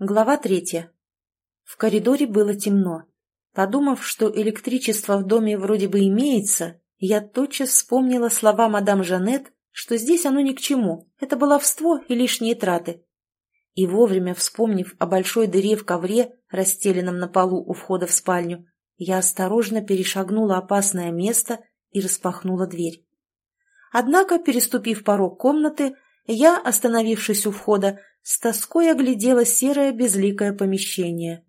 Глава третья. В коридоре было темно. Подумав, что электричество в доме вроде бы имеется, я тотчас вспомнила слова мадам Жанет, что здесь оно ни к чему, это баловство и лишние траты. И вовремя вспомнив о большой дыре в ковре, расстеленном на полу у входа в спальню, я осторожно перешагнула опасное место и распахнула дверь. Однако, переступив порог комнаты, я, остановившись у входа, с тоской оглядела серое безликое помещение.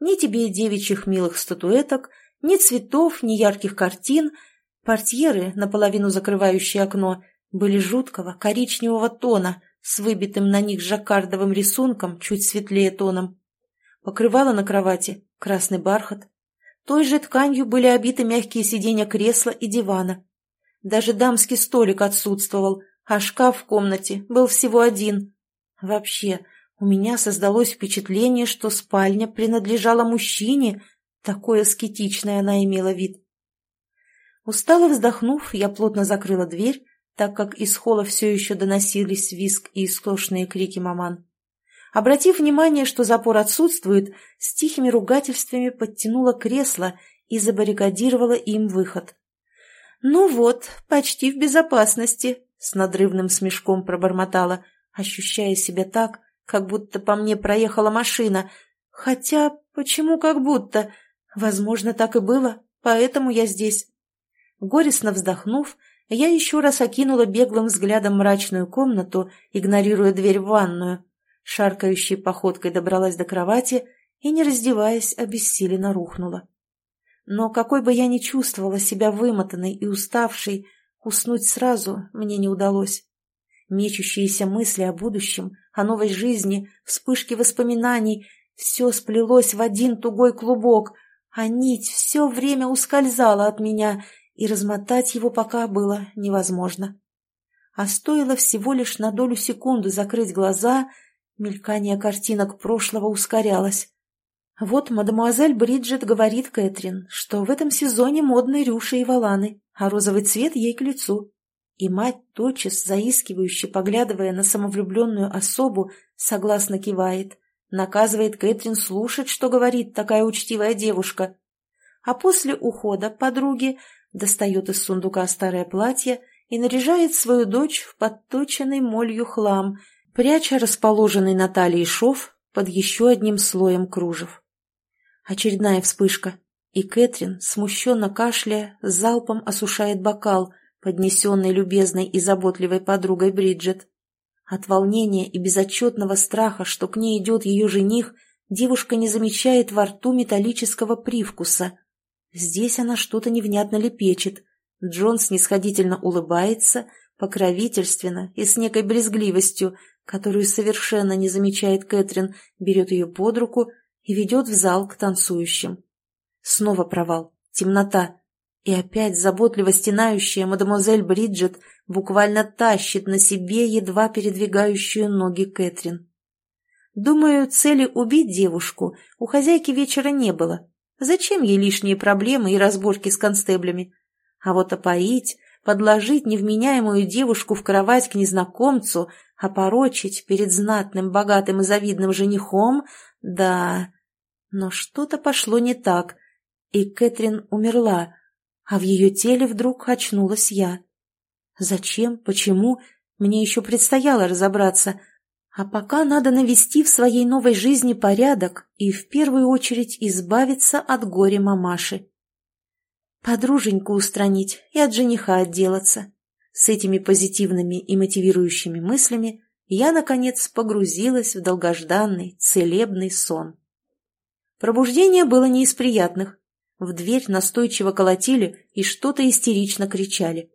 Ни тебе девичьих милых статуэток, ни цветов, ни ярких картин. Портьеры, наполовину закрывающие окно, были жуткого коричневого тона с выбитым на них жаккардовым рисунком чуть светлее тоном. Покрывало на кровати — красный бархат. Той же тканью были обиты мягкие сиденья кресла и дивана. Даже дамский столик отсутствовал, а шкаф в комнате был всего один, Вообще, у меня создалось впечатление, что спальня принадлежала мужчине, такой аскетичной она имела вид. Устало вздохнув, я плотно закрыла дверь, так как из холла все еще доносились виск и истошные крики маман. Обратив внимание, что запор отсутствует, с тихими ругательствами подтянула кресло и забаррикадировала им выход. «Ну вот, почти в безопасности», — с надрывным смешком пробормотала — ощущая себя так, как будто по мне проехала машина. Хотя, почему как будто? Возможно, так и было, поэтому я здесь. Горестно вздохнув, я еще раз окинула беглым взглядом мрачную комнату, игнорируя дверь в ванную. Шаркающей походкой добралась до кровати и, не раздеваясь, обессиленно рухнула. Но какой бы я ни чувствовала себя вымотанной и уставшей, уснуть сразу мне не удалось. Мечущиеся мысли о будущем, о новой жизни, вспышки воспоминаний — все сплелось в один тугой клубок, а нить все время ускользала от меня, и размотать его пока было невозможно. А стоило всего лишь на долю секунды закрыть глаза, мелькание картинок прошлого ускорялось. Вот мадемуазель Бриджит говорит Кэтрин, что в этом сезоне модны рюши и валаны, а розовый цвет ей к лицу. И мать, тотчас заискивающе поглядывая на самовлюбленную особу, согласно кивает, наказывает Кэтрин слушать, что говорит такая учтивая девушка. А после ухода подруги достает из сундука старое платье и наряжает свою дочь в подточенный молью хлам, пряча расположенный на талии шов под еще одним слоем кружев. Очередная вспышка, и Кэтрин, смущенно кашляя, залпом осушает бокал, поднесенный любезной и заботливой подругой Бриджит. От волнения и безотчетного страха, что к ней идет ее жених, девушка не замечает во рту металлического привкуса. Здесь она что-то невнятно лепечет. Джон снисходительно улыбается, покровительственно и с некой брезгливостью, которую совершенно не замечает Кэтрин, берет ее под руку и ведет в зал к танцующим. Снова провал, темнота, и опять заботливо стенающая мадемуазель Бриджит буквально тащит на себе едва передвигающую ноги Кэтрин. Думаю, цели убить девушку у хозяйки вечера не было. Зачем ей лишние проблемы и разборки с констеблями? А вот опоить, подложить невменяемую девушку в кровать к незнакомцу, опорочить перед знатным, богатым и завидным женихом, да... Но что-то пошло не так, и Кэтрин умерла, а в ее теле вдруг очнулась я. Зачем, почему, мне еще предстояло разобраться, а пока надо навести в своей новой жизни порядок и в первую очередь избавиться от горя мамаши. Подруженьку устранить и от жениха отделаться. С этими позитивными и мотивирующими мыслями я, наконец, погрузилась в долгожданный, целебный сон. Пробуждение было не из приятных. В дверь настойчиво колотили и что-то истерично кричали.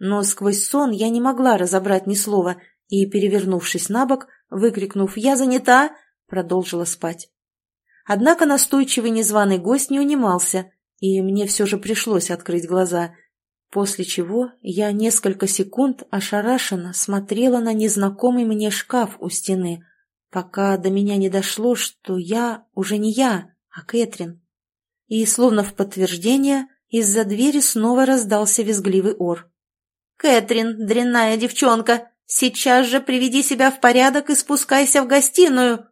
Но сквозь сон я не могла разобрать ни слова и, перевернувшись на бок, выкрикнув «Я занята!», продолжила спать. Однако настойчивый незваный гость не унимался, и мне все же пришлось открыть глаза, после чего я несколько секунд ошарашенно смотрела на незнакомый мне шкаф у стены, пока до меня не дошло, что я уже не я, а Кэтрин и, словно в подтверждение, из-за двери снова раздался визгливый ор. «Кэтрин, дрянная девчонка, сейчас же приведи себя в порядок и спускайся в гостиную!»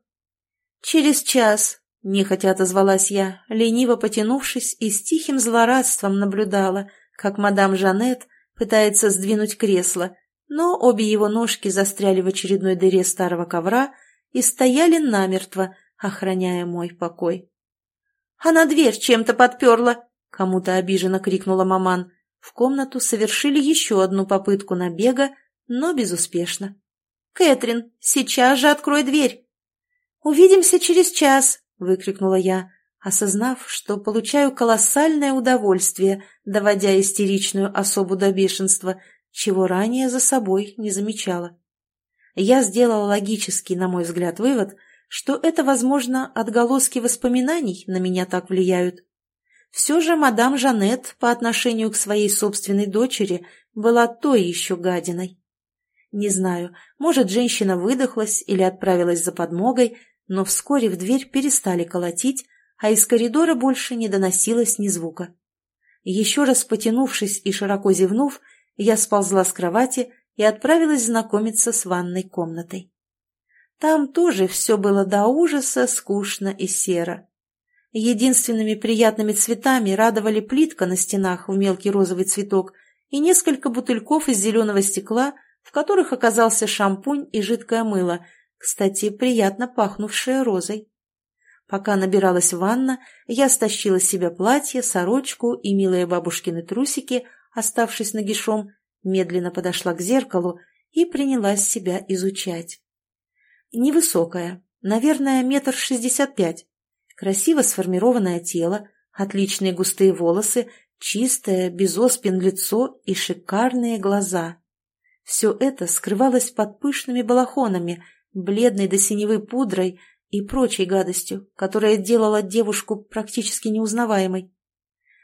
«Через час», — нехотя отозвалась я, лениво потянувшись и с тихим злорадством наблюдала, как мадам Жанет пытается сдвинуть кресло, но обе его ножки застряли в очередной дыре старого ковра и стояли намертво, охраняя мой покой. «Она дверь чем-то подперла!» — кому-то обиженно крикнула маман. В комнату совершили еще одну попытку набега, но безуспешно. «Кэтрин, сейчас же открой дверь!» «Увидимся через час!» — выкрикнула я, осознав, что получаю колоссальное удовольствие, доводя истеричную особу до бешенства, чего ранее за собой не замечала. Я сделала логический, на мой взгляд, вывод, что это, возможно, отголоски воспоминаний на меня так влияют. Все же мадам Жанет по отношению к своей собственной дочери была той еще гадиной. Не знаю, может, женщина выдохлась или отправилась за подмогой, но вскоре в дверь перестали колотить, а из коридора больше не доносилось ни звука. Еще раз потянувшись и широко зевнув, я сползла с кровати и отправилась знакомиться с ванной комнатой. Там тоже все было до ужаса скучно и серо. Единственными приятными цветами радовали плитка на стенах в мелкий розовый цветок и несколько бутыльков из зеленого стекла, в которых оказался шампунь и жидкое мыло, кстати, приятно пахнувшее розой. Пока набиралась ванна, я стащила с себя платье, сорочку и милые бабушкины трусики, оставшись нагишом, медленно подошла к зеркалу и принялась себя изучать. Невысокая, наверное, метр шестьдесят пять, красиво сформированное тело, отличные густые волосы, чистое, без оспин лицо и шикарные глаза. Все это скрывалось под пышными балахонами, бледной до синевы пудрой и прочей гадостью, которая делала девушку практически неузнаваемой.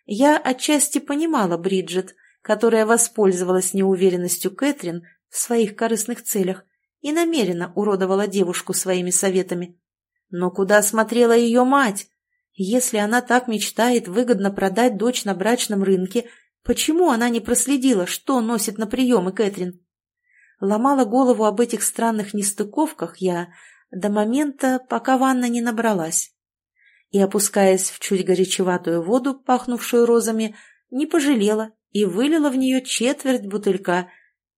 Я отчасти понимала Бриджит, которая воспользовалась неуверенностью Кэтрин в своих корыстных целях и намеренно уродовала девушку своими советами. Но куда смотрела ее мать? Если она так мечтает выгодно продать дочь на брачном рынке, почему она не проследила, что носит на приемы Кэтрин? Ломала голову об этих странных нестыковках я до момента, пока ванна не набралась. И, опускаясь в чуть горячеватую воду, пахнувшую розами, не пожалела и вылила в нее четверть бутылька.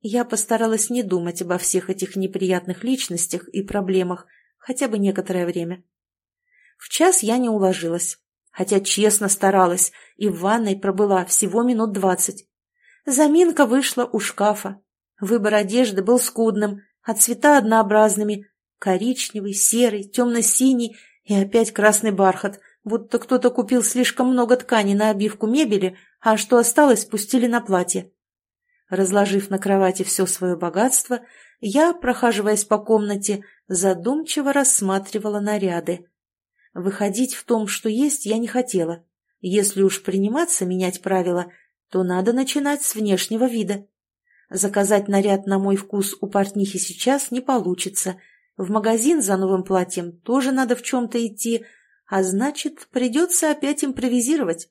Я постаралась не думать обо всех этих неприятных личностях и проблемах хотя бы некоторое время. В час я не уложилась, хотя честно старалась и в ванной пробыла всего минут двадцать. Заминка вышла у шкафа. Выбор одежды был скудным, а цвета однообразными, Коричневый, серый, темно-синий и опять красный бархат, будто кто-то купил слишком много ткани на обивку мебели, а что осталось, пустили на платье. Разложив на кровати все свое богатство, я, прохаживаясь по комнате, задумчиво рассматривала наряды. Выходить в том, что есть, я не хотела. Если уж приниматься менять правила, то надо начинать с внешнего вида. Заказать наряд на мой вкус у портнихи сейчас не получится — в магазин за новым платьем тоже надо в чем-то идти, а значит, придется опять импровизировать.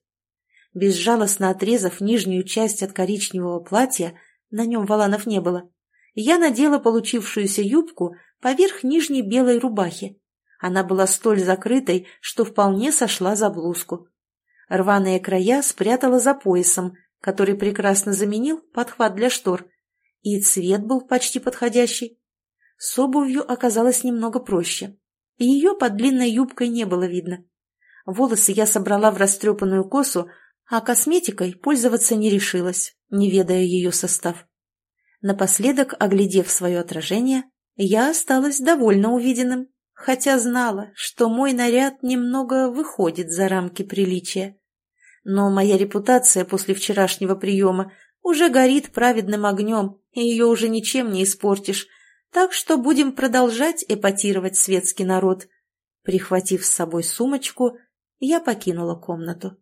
Безжалостно отрезав нижнюю часть от коричневого платья, на нем валанов не было, я надела получившуюся юбку поверх нижней белой рубахи. Она была столь закрытой, что вполне сошла за блузку. Рваные края спрятала за поясом, который прекрасно заменил подхват для штор, и цвет был почти подходящий. С обувью оказалось немного проще. Ее под длинной юбкой не было видно. Волосы я собрала в растрепанную косу, а косметикой пользоваться не решилась, не ведая ее состав. Напоследок, оглядев свое отражение, я осталась довольно увиденным, хотя знала, что мой наряд немного выходит за рамки приличия. Но моя репутация после вчерашнего приема уже горит праведным огнем, и ее уже ничем не испортишь, так что будем продолжать эпатировать светский народ. Прихватив с собой сумочку, я покинула комнату.